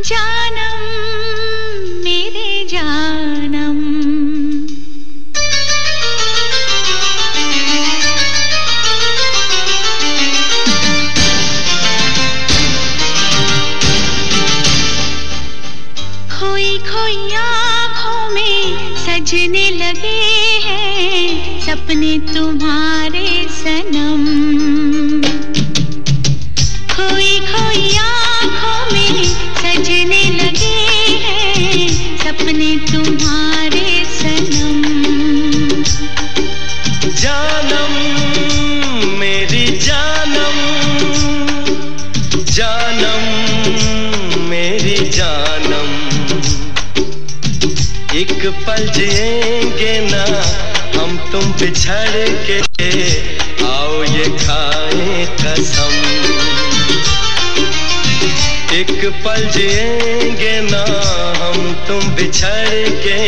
जानम मेरे जानम। खोई खोई आँखों में सजने लगे हैं सपने तुम्हारे। पल जिएँगे ना, हम तुम बिछड़ के आओ ये खाए कसम। एक पल जिएँगे ना, हम तुम बिछड़ के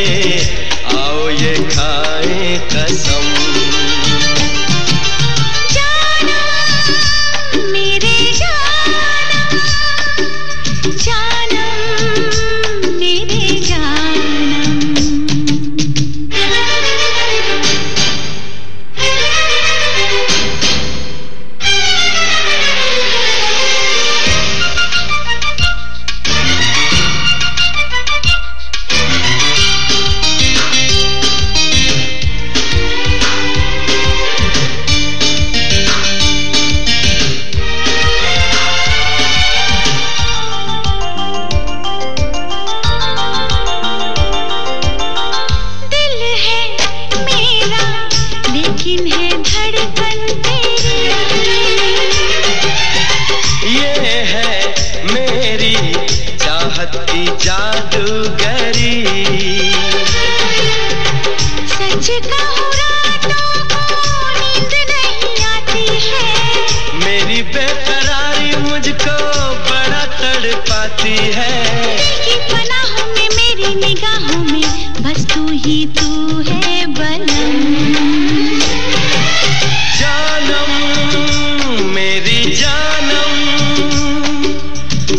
आओ ये खाए कसम। तड़पाती है। तेरी पनाहों में मेरी निगाहों में बस तू ही तू है बनम। जानम मेरी जानम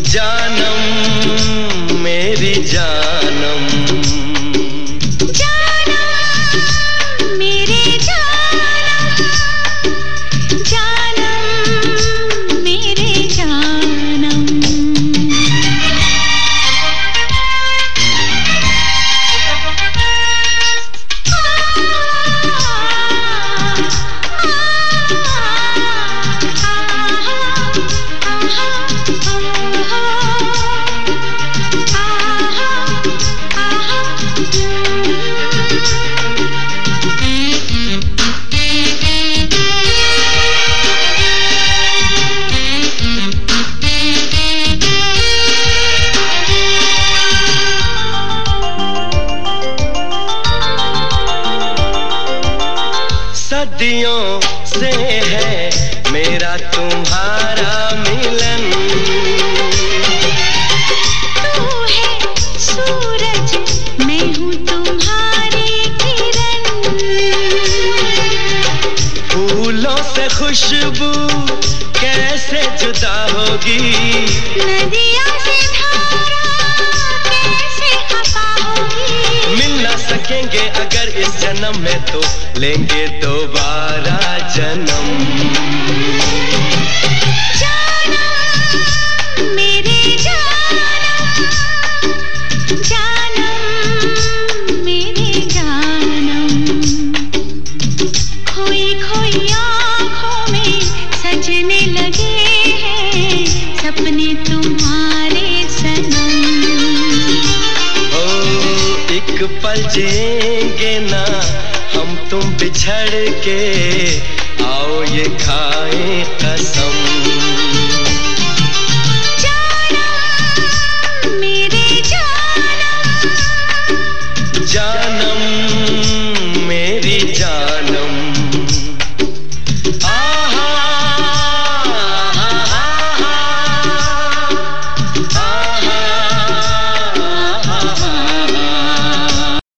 जानम मेरी जानम। सदियों से है मेरा तुम्हारा मिलन। तू है सूरज मैं हूँ तुम्हारी किरण। फूलों से खुशबू कैसे जुदा होगी? नदिया से कैसे होगी? मिल ना सकेंगे अगर इस जन्म में तो लेंगे दोबारा एक पल जिएँगे ना हम तुम बिछड़ के आओ ये खाए कसम।